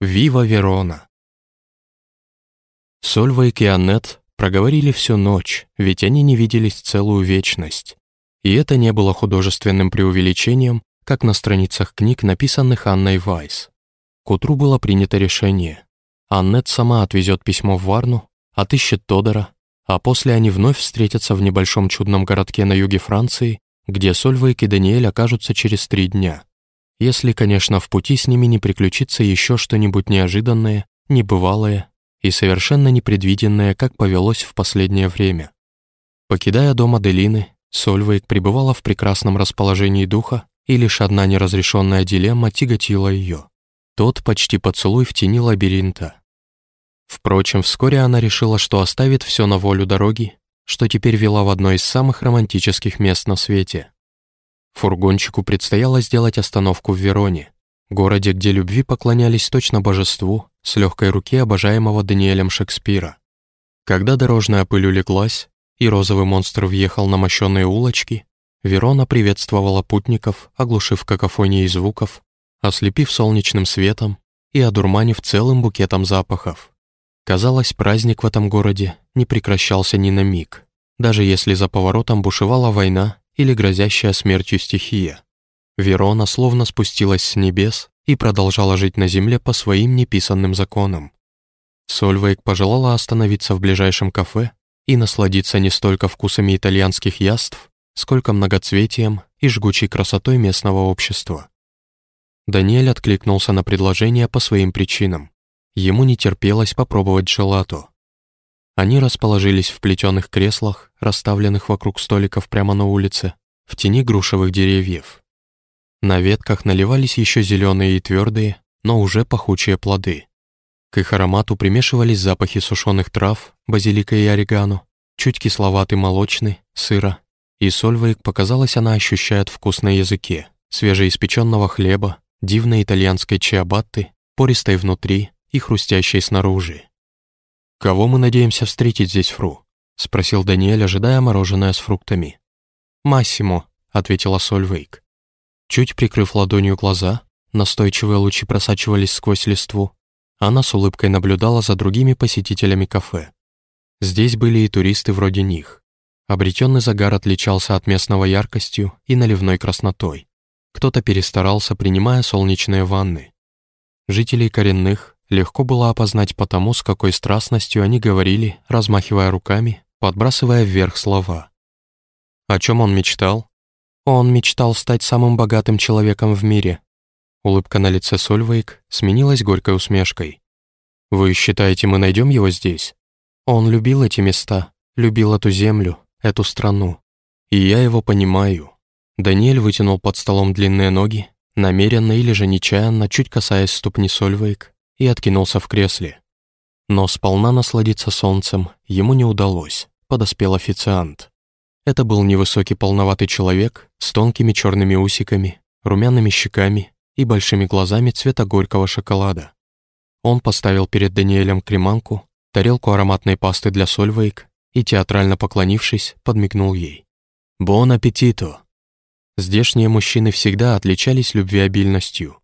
Вива Верона! Сольвейк и Аннет проговорили всю ночь, ведь они не виделись целую вечность. И это не было художественным преувеличением, как на страницах книг, написанных Анной Вайс. К утру было принято решение. Аннет сама отвезет письмо в Варну, отыщет Тодора, а после они вновь встретятся в небольшом чудном городке на юге Франции, где Сольвейк и Даниэль окажутся через три дня. Если, конечно, в пути с ними не приключится еще что-нибудь неожиданное, небывалое и совершенно непредвиденное, как повелось в последнее время. Покидая дом Аделины, Сольвейк пребывала в прекрасном расположении духа, и лишь одна неразрешенная дилемма тяготила ее. Тот почти поцелуй в тени лабиринта. Впрочем, вскоре она решила, что оставит все на волю дороги, что теперь вела в одно из самых романтических мест на свете. Фургончику предстояло сделать остановку в Вероне, городе, где любви поклонялись точно божеству, с легкой руки обожаемого Даниэлем Шекспира. Когда дорожная пыль улеглась, и розовый монстр въехал на мощенные улочки, Верона приветствовала путников, оглушив какофонией звуков, ослепив солнечным светом и одурманив целым букетом запахов. Казалось, праздник в этом городе не прекращался ни на миг, даже если за поворотом бушевала война или грозящая смертью стихия. Верона словно спустилась с небес и продолжала жить на земле по своим неписанным законам. Сольвейк пожелала остановиться в ближайшем кафе и насладиться не столько вкусами итальянских яств, сколько многоцветием и жгучей красотой местного общества. Даниэль откликнулся на предложение по своим причинам. Ему не терпелось попробовать джелато. Они расположились в плетеных креслах, расставленных вокруг столиков прямо на улице, в тени грушевых деревьев. На ветках наливались еще зеленые и твердые, но уже пахучие плоды. К их аромату примешивались запахи сушеных трав, базилика и орегано, чуть кисловатый молочный, сыра. И Сольвейк, показалось, она ощущает вкус на языке, свежеиспеченного хлеба, дивной итальянской чиабатты, пористой внутри и хрустящей снаружи. «Кого мы надеемся встретить здесь, Фру?» — спросил Даниэль, ожидая мороженое с фруктами. «Массимо», — ответила Сольвейк. Чуть прикрыв ладонью глаза, настойчивые лучи просачивались сквозь листву. Она с улыбкой наблюдала за другими посетителями кафе. Здесь были и туристы вроде них. Обретенный загар отличался от местного яркостью и наливной краснотой. Кто-то перестарался, принимая солнечные ванны. Жителей коренных, Легко было опознать потому, с какой страстностью они говорили, размахивая руками, подбрасывая вверх слова. О чем он мечтал? Он мечтал стать самым богатым человеком в мире. Улыбка на лице Сольвейк сменилась горькой усмешкой. «Вы считаете, мы найдем его здесь?» Он любил эти места, любил эту землю, эту страну. И я его понимаю. Даниэль вытянул под столом длинные ноги, намеренно или же нечаянно, чуть касаясь ступни Сольвейк, и откинулся в кресле. Но сполна насладиться солнцем ему не удалось, подоспел официант. Это был невысокий полноватый человек с тонкими черными усиками, румяными щеками и большими глазами цвета горького шоколада. Он поставил перед Даниэлем креманку, тарелку ароматной пасты для сольвейк и, театрально поклонившись, подмигнул ей. «Бон аппетито!» Здешние мужчины всегда отличались любвеобильностью,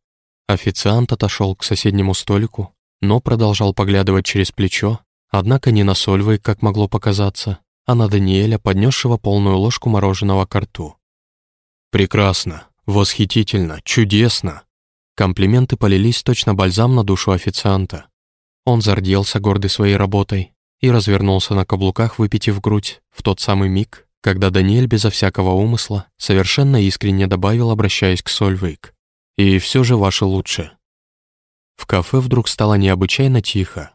Официант отошел к соседнему столику, но продолжал поглядывать через плечо, однако не на Сольвой, как могло показаться, а на Даниэля, поднесшего полную ложку мороженого к рту. «Прекрасно, восхитительно, чудесно!» Комплименты полились точно бальзам на душу официанта. Он зарделся, гордый своей работой, и развернулся на каблуках, выпитив грудь, в тот самый миг, когда Даниэль безо всякого умысла совершенно искренне добавил, обращаясь к Сольвейк. И все же ваше лучше. В кафе вдруг стало необычайно тихо.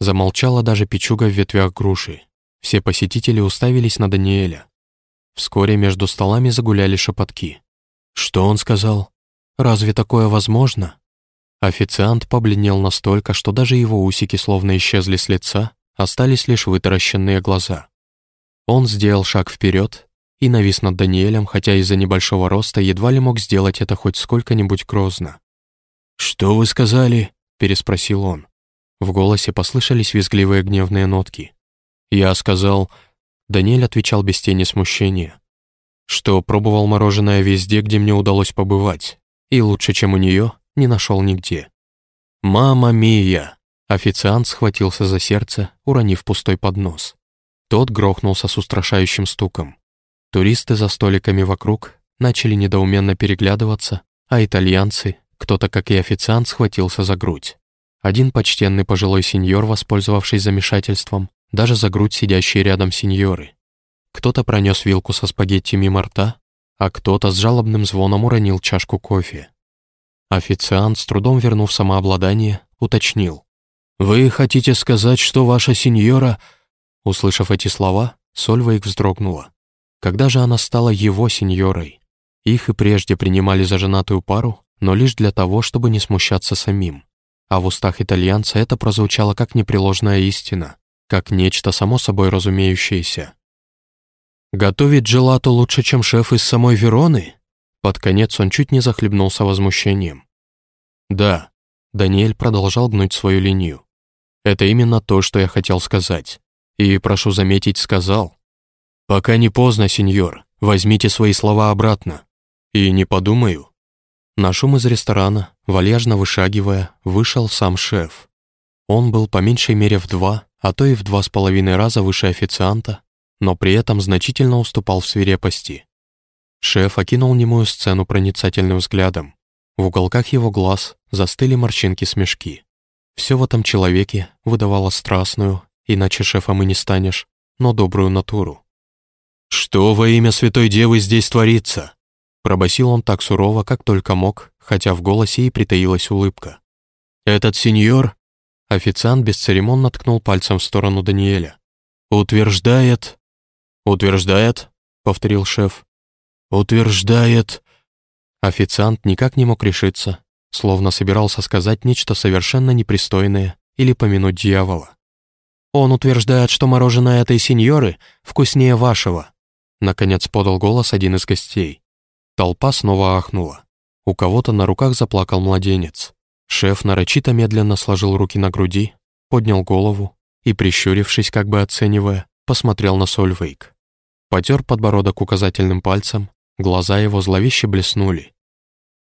Замолчала даже печуга в ветвях груши. Все посетители уставились на Даниэля. Вскоре между столами загуляли шепотки. Что он сказал? Разве такое возможно? Официант побледнел настолько, что даже его усики словно исчезли с лица, остались лишь вытаращенные глаза. Он сделал шаг вперед и навис над Даниэлем, хотя из-за небольшого роста едва ли мог сделать это хоть сколько-нибудь грозно. «Что вы сказали?» — переспросил он. В голосе послышались визгливые гневные нотки. «Я сказал...» Даниэль отвечал без тени смущения. «Что пробовал мороженое везде, где мне удалось побывать, и лучше, чем у нее, не нашел нигде». «Мама мия!» Официант схватился за сердце, уронив пустой поднос. Тот грохнулся с устрашающим стуком. Туристы за столиками вокруг начали недоуменно переглядываться, а итальянцы, кто-то, как и официант, схватился за грудь. Один почтенный пожилой сеньор, воспользовавшись замешательством, даже за грудь сидящие рядом сеньоры. Кто-то пронес вилку со спагетти мимо рта, а кто-то с жалобным звоном уронил чашку кофе. Официант, с трудом вернув самообладание, уточнил. «Вы хотите сказать, что ваша сеньора...» Услышав эти слова, Сольвейк вздрогнула. Когда же она стала его сеньорой? Их и прежде принимали за женатую пару, но лишь для того, чтобы не смущаться самим. А в устах итальянца это прозвучало как непреложная истина, как нечто само собой разумеющееся. «Готовить джелату лучше, чем шеф из самой Вероны?» Под конец он чуть не захлебнулся возмущением. «Да», — Даниэль продолжал гнуть свою линию. «Это именно то, что я хотел сказать. И, прошу заметить, сказал. Пока не поздно, сеньор, возьмите свои слова обратно. И не подумаю». На шум из ресторана, вальяжно вышагивая, вышел сам шеф. Он был по меньшей мере в два, а то и в два с половиной раза выше официанта, но при этом значительно уступал в свирепости. Шеф окинул немую сцену проницательным взглядом. В уголках его глаз застыли морщинки-смешки. Все в этом человеке выдавало страстную, иначе шефом и не станешь, но добрую натуру. «Что во имя Святой Девы здесь творится?» Пробасил он так сурово, как только мог, хотя в голосе и притаилась улыбка. «Этот сеньор...» Официант бесцеремонно ткнул пальцем в сторону Даниэля. «Утверждает...» «Утверждает?» — повторил шеф. «Утверждает...» Официант никак не мог решиться, словно собирался сказать нечто совершенно непристойное или помянуть дьявола. «Он утверждает, что мороженое этой сеньоры вкуснее вашего», наконец подал голос один из гостей. Толпа снова ахнула. У кого-то на руках заплакал младенец. Шеф нарочито медленно сложил руки на груди, поднял голову и, прищурившись, как бы оценивая, посмотрел на Сольвейк. Потер подбородок указательным пальцем, глаза его зловеще блеснули.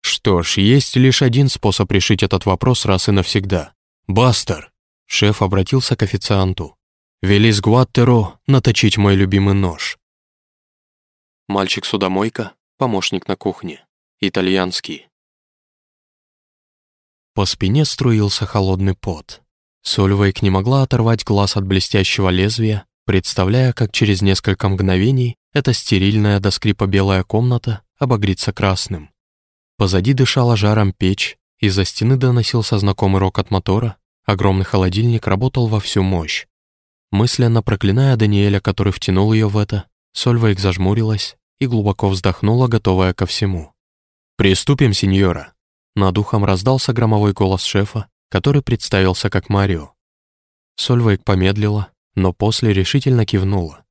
«Что ж, есть лишь один способ решить этот вопрос раз и навсегда. Бастер!» Шеф обратился к официанту. «Вели с Гуаттеро наточить мой любимый нож». Мальчик-судомойка, помощник на кухне. Итальянский. По спине струился холодный пот. Сольвейк не могла оторвать глаз от блестящего лезвия, представляя, как через несколько мгновений эта стерильная до скрипа белая комната обогрится красным. Позади дышала жаром печь, из-за стены доносился знакомый рокот мотора, огромный холодильник работал во всю мощь. Мысленно проклиная Даниэля, который втянул ее в это, Сольвейк зажмурилась и глубоко вздохнула, готовая ко всему. «Приступим, сеньора!» Над ухом раздался громовой голос шефа, который представился как Марио. Сольвейк помедлила, но после решительно кивнула.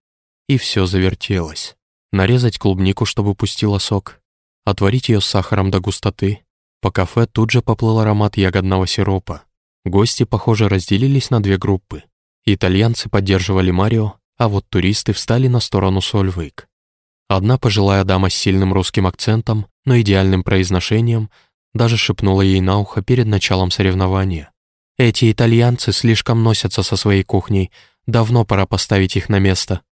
И все завертелось. Нарезать клубнику, чтобы пустила сок, отварить ее с сахаром до густоты. По кафе тут же поплыл аромат ягодного сиропа. Гости, похоже, разделились на две группы. Итальянцы поддерживали Марио, а вот туристы встали на сторону Сольвейк. Одна пожилая дама с сильным русским акцентом, но идеальным произношением, даже шепнула ей на ухо перед началом соревнования. «Эти итальянцы слишком носятся со своей кухней, давно пора поставить их на место».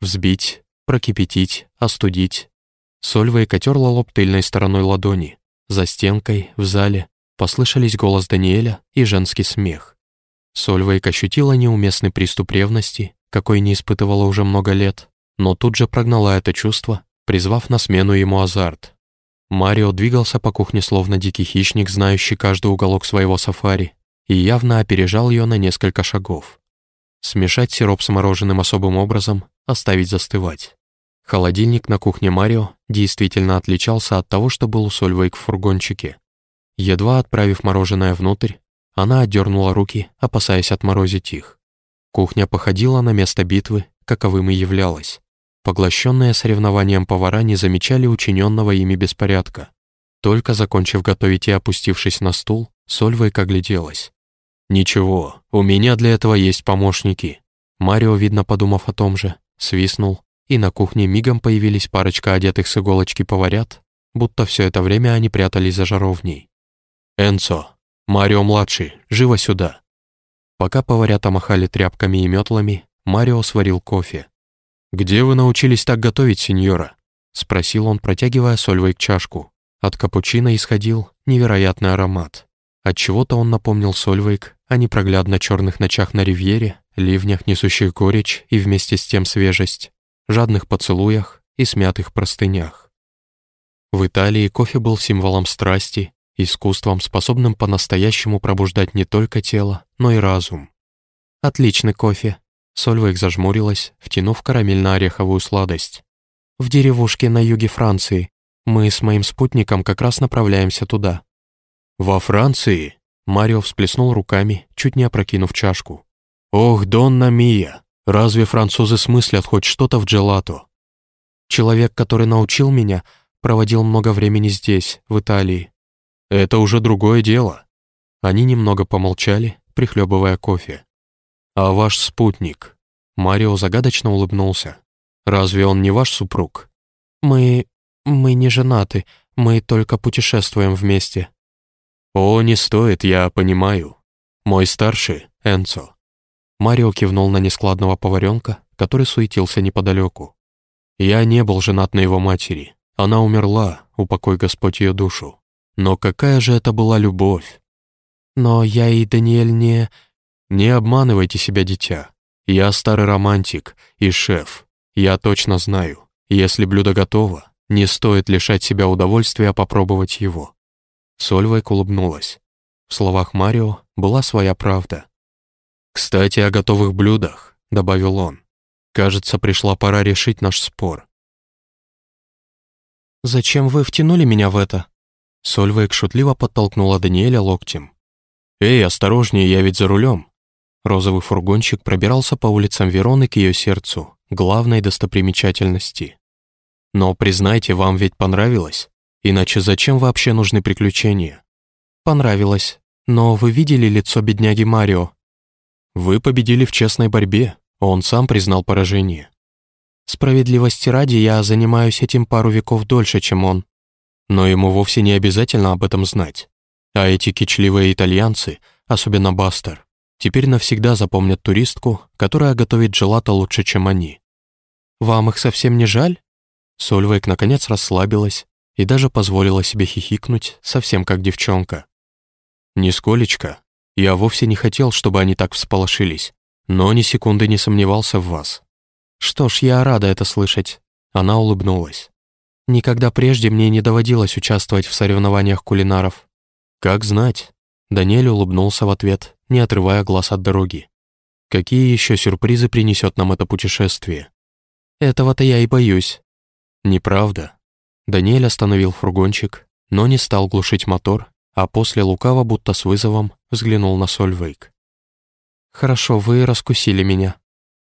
Взбить, прокипятить, остудить. Сольвейка терла лоб тыльной стороной ладони. За стенкой, в зале, послышались голос Даниэля и женский смех. Сольвейк ощутила неуместный приступ ревности, какой не испытывала уже много лет, но тут же прогнала это чувство, призвав на смену ему азарт. Марио двигался по кухне словно дикий хищник, знающий каждый уголок своего сафари, и явно опережал ее на несколько шагов. Смешать сироп с мороженым особым образом, оставить застывать. Холодильник на кухне Марио действительно отличался от того, что был у Сольвейк в фургончике. Едва отправив мороженое внутрь, она отдернула руки, опасаясь отморозить их. Кухня походила на место битвы, каковым и являлась. Поглощенные соревнованием повара не замечали учиненного ими беспорядка. Только закончив готовить и опустившись на стул, Сольвейк огляделась. «Ничего, у меня для этого есть помощники». Марио, видно, подумав о том же, свистнул, и на кухне мигом появились парочка одетых с иголочки поварят, будто все это время они прятались за жаровней. «Энцо!» Марио-младший, живо сюда!» Пока поварята махали тряпками и метлами, Марио сварил кофе. «Где вы научились так готовить, сеньора?» — спросил он, протягивая Сольвейк чашку. От капучино исходил невероятный аромат. От чего то он напомнил Сольвейк о непроглядно черных ночах на ривьере, ливнях, несущих горечь и вместе с тем свежесть, жадных поцелуях и смятых простынях. В Италии кофе был символом страсти, искусством, способным по-настоящему пробуждать не только тело, но и разум. «Отличный кофе», — Сольвейк зажмурилась, втянув карамельно-ореховую сладость. «В деревушке на юге Франции, мы с моим спутником как раз направляемся туда». «Во Франции?» Марио всплеснул руками, чуть не опрокинув чашку. «Ох, Донна Мия! Разве французы смыслят хоть что-то в джелато?» «Человек, который научил меня, проводил много времени здесь, в Италии». «Это уже другое дело». Они немного помолчали, прихлебывая кофе. «А ваш спутник?» Марио загадочно улыбнулся. «Разве он не ваш супруг?» «Мы... «Мы не женаты, мы только путешествуем вместе». «О, не стоит, я понимаю. Мой старший — Энцо». Марио кивнул на нескладного поваренка, который суетился неподалеку. «Я не был женат на его матери. Она умерла, упокой Господь ее душу. Но какая же это была любовь!» «Но я и Даниэль не...» «Не обманывайте себя, дитя. Я старый романтик и шеф. Я точно знаю, если блюдо готово, не стоит лишать себя удовольствия попробовать его. Сольвейк улыбнулась. В словах Марио была своя правда. «Кстати, о готовых блюдах», — добавил он. «Кажется, пришла пора решить наш спор». «Зачем вы втянули меня в это?» Сольвейк шутливо подтолкнула Даниэля локтем. «Эй, осторожнее, я ведь за рулем!» Розовый фургончик пробирался по улицам Вероны к ее сердцу, главной достопримечательности. Но признайте, вам ведь понравилось? Иначе зачем вообще нужны приключения? Понравилось. Но вы видели лицо бедняги Марио? Вы победили в честной борьбе. Он сам признал поражение. Справедливости ради, я занимаюсь этим пару веков дольше, чем он. Но ему вовсе не обязательно об этом знать. А эти кичливые итальянцы, особенно Бастер, теперь навсегда запомнят туристку, которая готовит джелато лучше, чем они. Вам их совсем не жаль? Сольвейк наконец расслабилась и даже позволила себе хихикнуть, совсем как девчонка. «Нисколечко. Я вовсе не хотел, чтобы они так всполошились, но ни секунды не сомневался в вас». «Что ж, я рада это слышать». Она улыбнулась. «Никогда прежде мне не доводилось участвовать в соревнованиях кулинаров». «Как знать». Даниэль улыбнулся в ответ, не отрывая глаз от дороги. «Какие еще сюрпризы принесет нам это путешествие?» «Этого-то я и боюсь». Неправда. Даниэль остановил фургончик, но не стал глушить мотор, а после лукаво, будто с вызовом, взглянул на Сольвейк. «Хорошо, вы раскусили меня».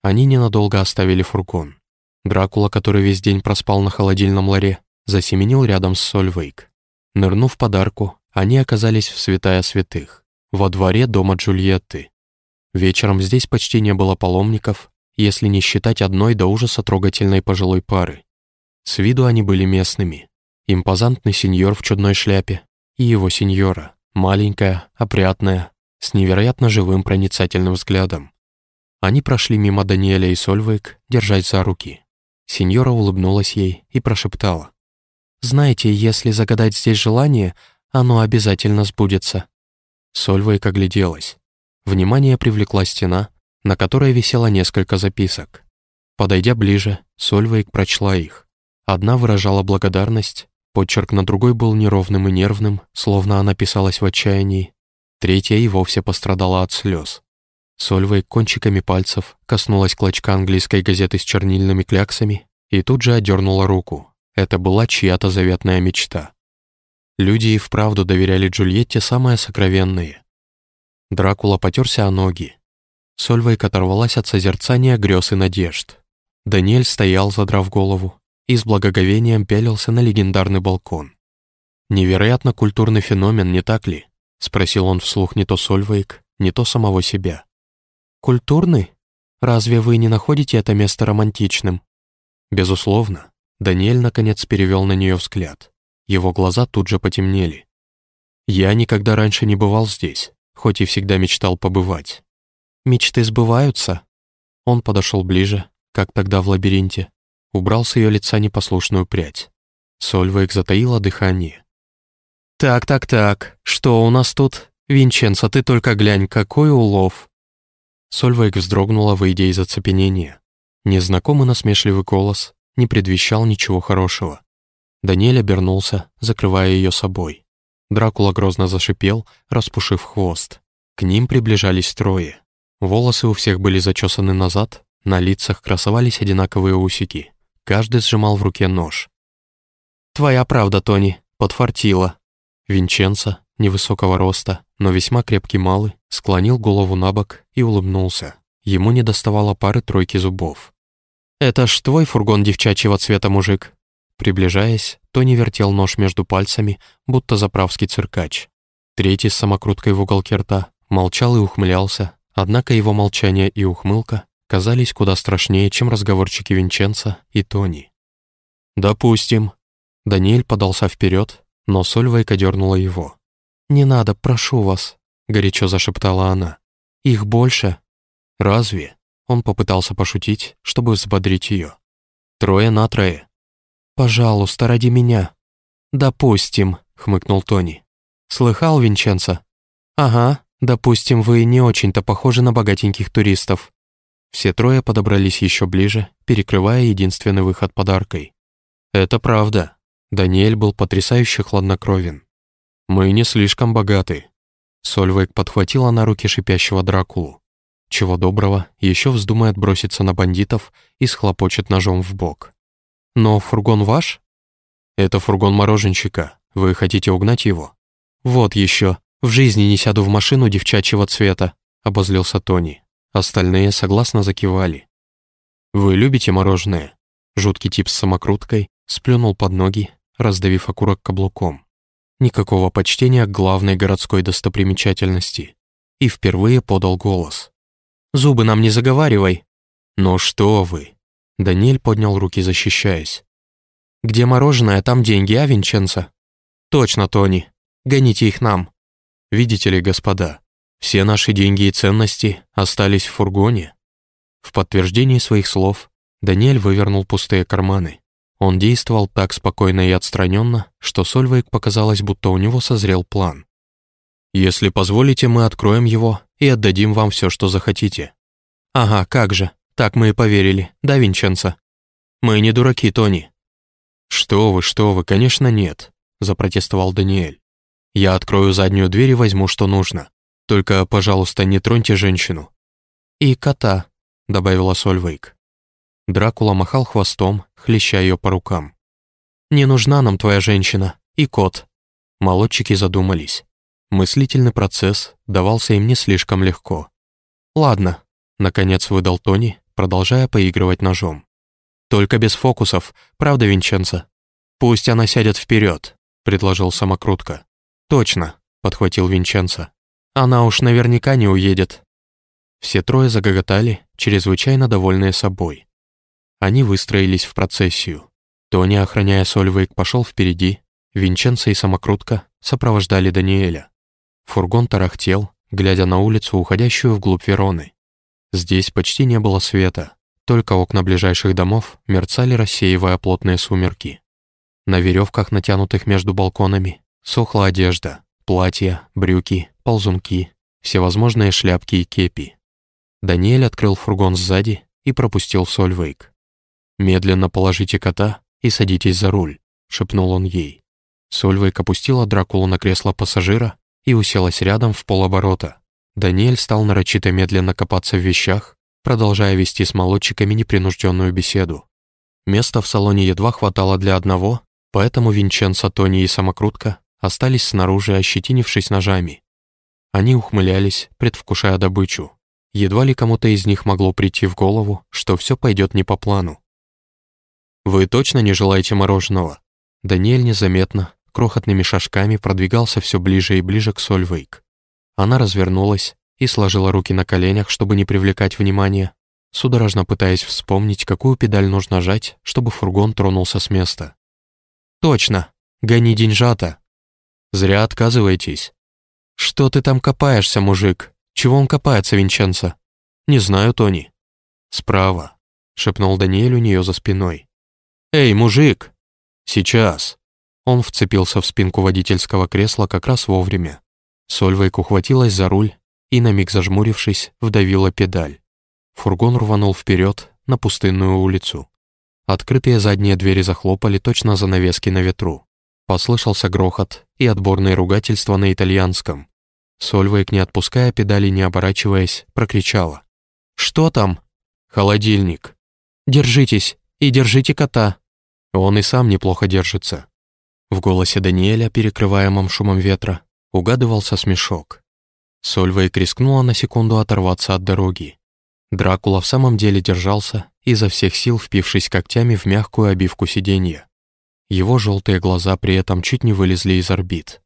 Они ненадолго оставили фургон. Дракула, который весь день проспал на холодильном ларе, засеменил рядом с Сольвейк. Нырнув подарку, они оказались в святая святых, во дворе дома Джульетты. Вечером здесь почти не было паломников, если не считать одной до ужаса трогательной пожилой пары. С виду они были местными. Импозантный сеньор в чудной шляпе и его сеньора, маленькая, опрятная, с невероятно живым проницательным взглядом. Они прошли мимо Даниэля и Сольвейк, держась за руки. Сеньора улыбнулась ей и прошептала. «Знаете, если загадать здесь желание, оно обязательно сбудется». Сольвейк огляделась. Внимание привлекла стена, на которой висело несколько записок. Подойдя ближе, Сольвейк прочла их. Одна выражала благодарность, почерк на другой был неровным и нервным, словно она писалась в отчаянии. Третья и вовсе пострадала от слез. Сольвей кончиками пальцев коснулась клочка английской газеты с чернильными кляксами и тут же отдернула руку. Это была чья-то заветная мечта. Люди и вправду доверяли Джульетте самое сокровенное. Дракула потерся о ноги. Сольвейк оторвалась от созерцания грез и надежд. Даниэль стоял, задрав голову, и с благоговением пялился на легендарный балкон. «Невероятно культурный феномен, не так ли?» — спросил он вслух не то Сольвейк, не то самого себя. «Культурный? Разве вы не находите это место романтичным?» «Безусловно». Даниэль, наконец, перевел на нее взгляд. Его глаза тут же потемнели. Я никогда раньше не бывал здесь, хоть и всегда мечтал побывать. Мечты сбываются. Он подошел ближе, как тогда в лабиринте, убрал с ее лица непослушную прядь. Сольвейк затаила дыхание. «Так, так, так, что у нас тут? Винченцо, ты только глянь, какой улов!» Сольвейк вздрогнула, выйдя из оцепенения. Незнакомый насмешливый голос не предвещал ничего хорошего. Даниэль обернулся, закрывая ее собой. Дракула грозно зашипел, распушив хвост. К ним приближались трое. Волосы у всех были зачесаны назад, на лицах красовались одинаковые усики. Каждый сжимал в руке нож. «Твоя правда, Тони, подфартила». Винченцо, невысокого роста, но весьма крепкий малый, склонил голову на бок и улыбнулся. Ему не доставало пары-тройки зубов. «Это ж твой фургон девчачьего цвета, мужик?» Приближаясь, Тони вертел нож между пальцами, будто заправский циркач. Третий с самокруткой в уголке рта молчал и ухмылялся, однако его молчание и ухмылка казались куда страшнее, чем разговорчики Винченца и Тони. «Допустим». Даниэль подался вперед, но Сольвейка дернула его. «Не надо, прошу вас», — горячо зашептала она. «Их больше». «Разве?» Он попытался пошутить, чтобы взбодрить ее. «Трое на трое». «Пожалуйста, ради меня». «Допустим», — хмыкнул Тони. «Слыхал, Винченцо?» «Ага, допустим, вы не очень-то похожи на богатеньких туристов. Все трое подобрались еще ближе, перекрывая единственный выход подаркой. «Это правда. Даниэль был потрясающе хладнокровен. Мы не слишком богаты». Сольвейк подхватила на руки шипящего Дракулу. Чего доброго, еще вздумает броситься на бандитов и схлопочет ножом в бок. «Но фургон ваш?» «Это фургон мороженщика. Вы хотите угнать его?» «Вот еще. В жизни не сяду в машину девчачьего цвета», — обозлился Тони. Остальные согласно закивали. «Вы любите мороженое?» Жуткий тип с самокруткой сплюнул под ноги, раздавив окурок каблуком. Никакого почтения к главной городской достопримечательности. И впервые подал голос. «Зубы нам не заговаривай!» «Ну что вы!» Даниэль поднял руки, защищаясь. «Где мороженое, там деньги, а, Винченцо?» «Точно, Тони. Гоните их нам». «Видите ли, господа, все наши деньги и ценности остались в фургоне. В подтверждении своих слов Даниэль вывернул пустые карманы. Он действовал так спокойно и отстраненно, что Сольвейк показалось, будто у него созрел план. «Если позволите, мы откроем его и отдадим вам все, что захотите». «Ага, как же, так мы и поверили, да, Винченцо?» «Мы не дураки, Тони». «Что вы, что вы, конечно, нет», — запротестовал Даниэль. «Я открою заднюю дверь и возьму, что нужно. Только, пожалуйста, не троньте женщину». «И кота», — добавила Сольвейк. Дракула махал хвостом, хлеща ее по рукам. «Не нужна нам твоя женщина и кот». Молодчики задумались. Мыслительный процесс давался им не слишком легко. «Ладно», — наконец выдал Тони, продолжая поигрывать ножом. «Только без фокусов, правда, Винченцо?» «Пусть она сядет вперед», — предложил самокрутка. «Точно», — подхватил Винченцо. Она уж наверняка не уедет». Все трое загоготали, чрезвычайно довольные собой. Они выстроились в процессию. Тони, охраняя Сольвейк, пошел впереди, Винченцо и Самокрутка сопровождали Даниэля. Фургон тарахтел, глядя на улицу, уходящую вглубь Вероны. Здесь почти не было света, только окна ближайших домов мерцали, рассеивая плотные сумерки. На веревках, натянутых между балконами, сохла одежда, платья, брюки, ползунки, всевозможные шляпки и кепи. Даниэль открыл фургон сзади и пропустил Сольвейк. «Медленно положите кота и садитесь за руль», — шепнул он ей. Сольвейк опустила Дракулу на кресло пассажира и уселась рядом в полоборота. Даниэль стал нарочито медленно копаться в вещах, продолжая вести с молодчиками непринужденную беседу. Места в салоне едва хватало для одного, поэтому Винченцо, Тони и Самокрутка остались снаружи, ощетинившись ножами. Они ухмылялись, предвкушая добычу. Едва ли кому-то из них могло прийти в голову, что все пойдет не по плану. «Вы точно не желаете мороженого?» Даниэль незаметно, крохотными шажками продвигался все ближе и ближе к Сольвейк. Она развернулась и сложила руки на коленях, чтобы не привлекать внимания, судорожно пытаясь вспомнить, какую педаль нужно жать, чтобы фургон тронулся с места. «Точно! Гони деньжата!» Зря отказываетесь». «Что ты там копаешься, мужик? Чего он копается, Винченцо?» «Не знаю, Тони». «Справа», — шепнул Даниэль у нее за спиной. «Эй, мужик!» «Сейчас!» Он вцепился в спинку водительского кресла как раз вовремя. Сольвейк ухватилась за руль и, на миг зажмурившись, вдавила педаль. Фургон рванул вперед на пустынную улицу. Открытые задние двери захлопали точно занавески на ветру. Послышался грохот и отборное ругательство на итальянском. Сольвейк, не отпуская педали, не оборачиваясь, прокричала. «Что там?» «Холодильник». «Держитесь и держите кота». Он и сам неплохо держится. В голосе Даниэля, перекрываемом шумом ветра, угадывался смешок. Сольвейк рискнула на секунду оторваться от дороги. Дракула в самом деле держался, изо всех сил впившись когтями в мягкую обивку сиденья. Его желтые глаза при этом чуть не вылезли из орбит.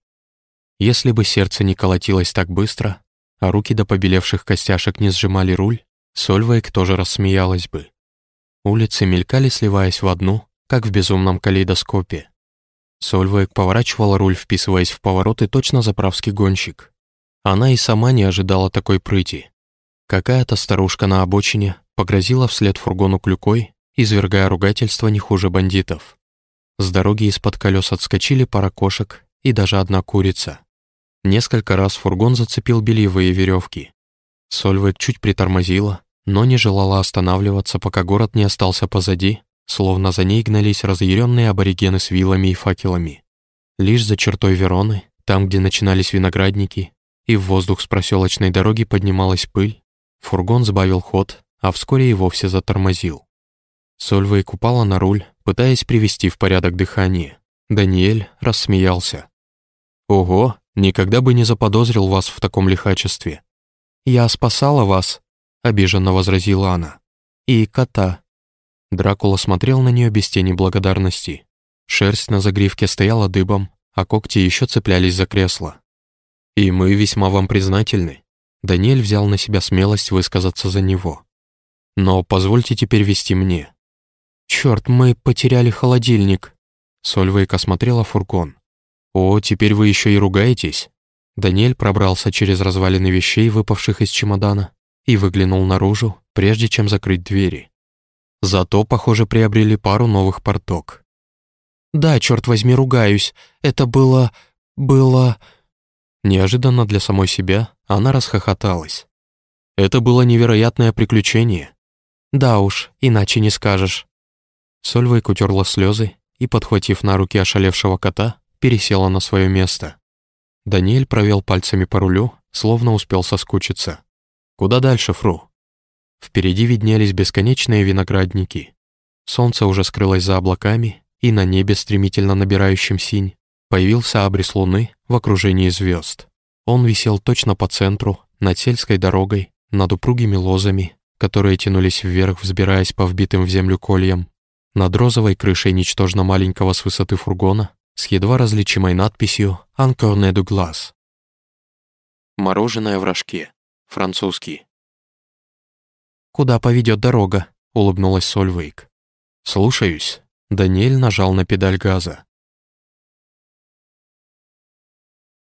Если бы сердце не колотилось так быстро, а руки до побелевших костяшек не сжимали руль, Сольвейк тоже рассмеялась бы. Улицы мелькали, сливаясь в одну, как в безумном калейдоскопе. Сольвейк поворачивала руль, вписываясь в повороты точно заправский гонщик. Она и сама не ожидала такой прыти. Какая-то старушка на обочине погрозила вслед фургону клюкой, извергая ругательство не хуже бандитов. С дороги из-под колес отскочили пара кошек и даже одна курица. Несколько раз фургон зацепил бельевые веревки. Сольвейк чуть притормозила, но не желала останавливаться, пока город не остался позади, словно за ней гнались разъяренные аборигены с вилами и факелами. Лишь за чертой Вероны, там, где начинались виноградники, и в воздух с проселочной дороги поднималась пыль, фургон сбавил ход, а вскоре и вовсе затормозил. Сольвейк купала на руль, пытаясь привести в порядок дыхание. Даниэль рассмеялся. «Ого, никогда бы не заподозрил вас в таком лихачестве». «Я спасала вас», — обиженно возразила она. «И кота». Дракула смотрел на нее без тени благодарности. Шерсть на загривке стояла дыбом, а когти еще цеплялись за кресло. «И мы весьма вам признательны». Даниэль взял на себя смелость высказаться за него. «Но позвольте теперь вести мне». «Черт, мы потеряли холодильник». Сольвейк осмотрела фургон. «О, теперь вы еще и ругаетесь?» Даниэль пробрался через развалины вещей, выпавших из чемодана, и выглянул наружу, прежде чем закрыть двери. Зато, похоже, приобрели пару новых порток. «Да, черт возьми, ругаюсь. Это было... было...» Неожиданно для самой себя она расхохоталась. Это было невероятное приключение. Да уж, иначе не скажешь. Сольвейк утерла слезы и, подхватив на руки ошалевшего кота, пересела на свое место. Даниэль провел пальцами по рулю, словно успел соскучиться. «Куда дальше, Фру?» Впереди виднелись бесконечные виноградники. Солнце уже скрылось за облаками, и на небе, стремительно набирающем синь, появился абрис луны в окружении звезд. Он висел точно по центру, над сельской дорогой, над упругими лозами, которые тянулись вверх, взбираясь по вбитым в землю кольям, над розовой крышей ничтожно маленького с высоты фургона, с едва различимой надписью «Анкорне глаз». Мороженое в рожке. Французский. «Куда поведет дорога?» — улыбнулась Сольвейк. «Слушаюсь». Даниэль нажал на педаль газа.